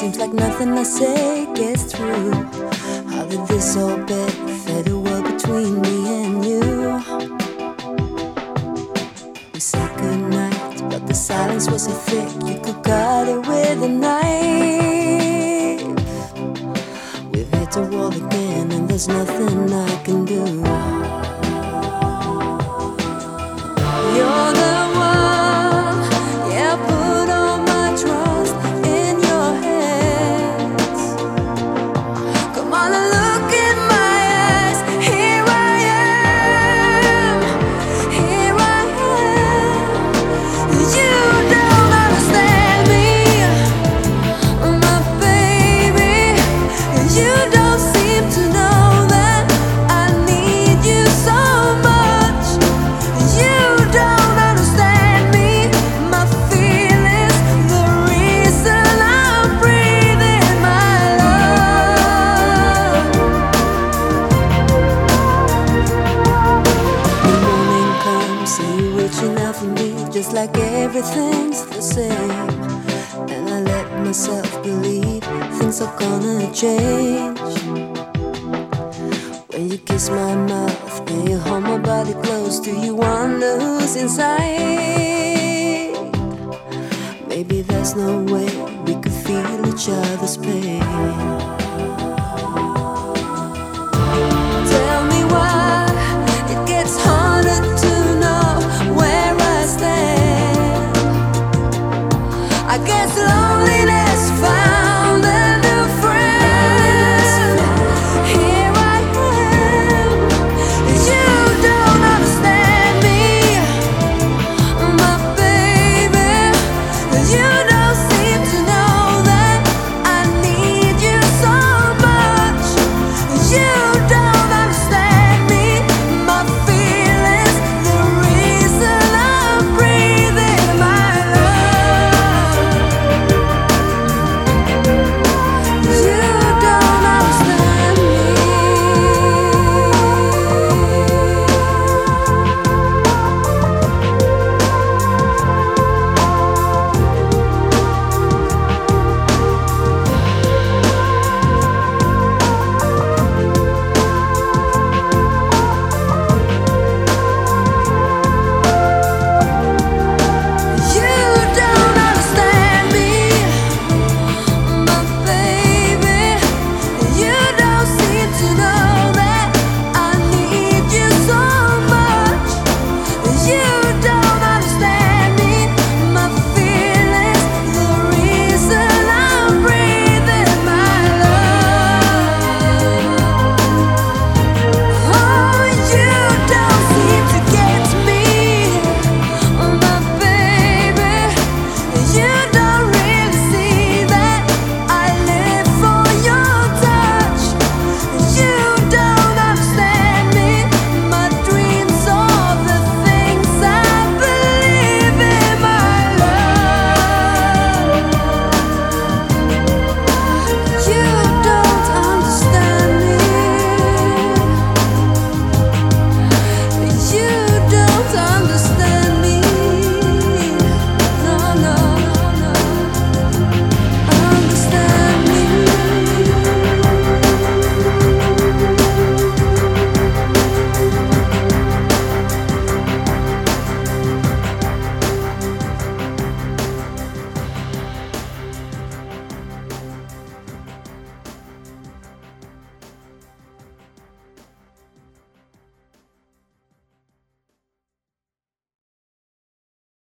Seems like nothing I say gets through. How did this all bet a away between me and you? We said goodnight, but the silence was so thick you could cut it with a knife. We've hit the wall again, and there's nothing You like everything's the same. And I let myself believe things are gonna change. When you kiss my mouth and you hold my body close, do you wonder who's inside? Maybe there's no way we could feel each other's pain. understand.